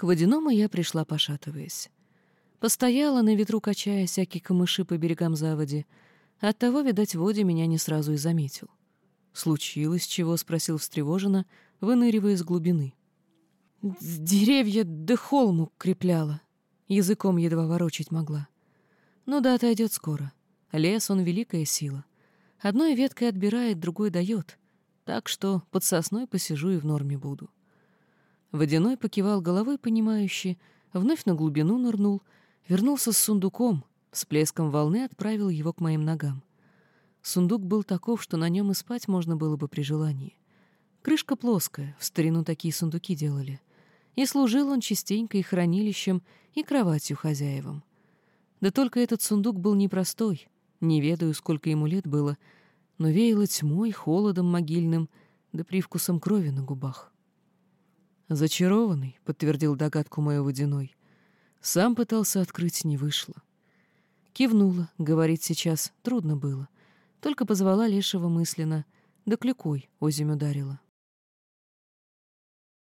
К водяному я пришла, пошатываясь. Постояла на ветру, качая всякие камыши по берегам заводи. Оттого, видать, Води меня не сразу и заметил. «Случилось чего?» — спросил встревоженно, выныривая из глубины. «Деревья да холм укрепляла». Языком едва ворочать могла. «Ну да, отойдет скоро. Лес, он великая сила. Одной веткой отбирает, другой дает. Так что под сосной посижу и в норме буду». Водяной покивал головой, понимающе, вновь на глубину нырнул, вернулся с сундуком, с плеском волны отправил его к моим ногам. Сундук был таков, что на нем и спать можно было бы при желании. Крышка плоская, в старину такие сундуки делали. И служил он частенько и хранилищем, и кроватью хозяевам. Да только этот сундук был непростой, не ведаю, сколько ему лет было, но веяло тьмой, холодом могильным, да привкусом крови на губах. «Зачарованный», — подтвердил догадку мою водяной. Сам пытался открыть, не вышло. Кивнула, говорить сейчас трудно было — только позвала Лешего мысленно, да клюкой озимь ударила.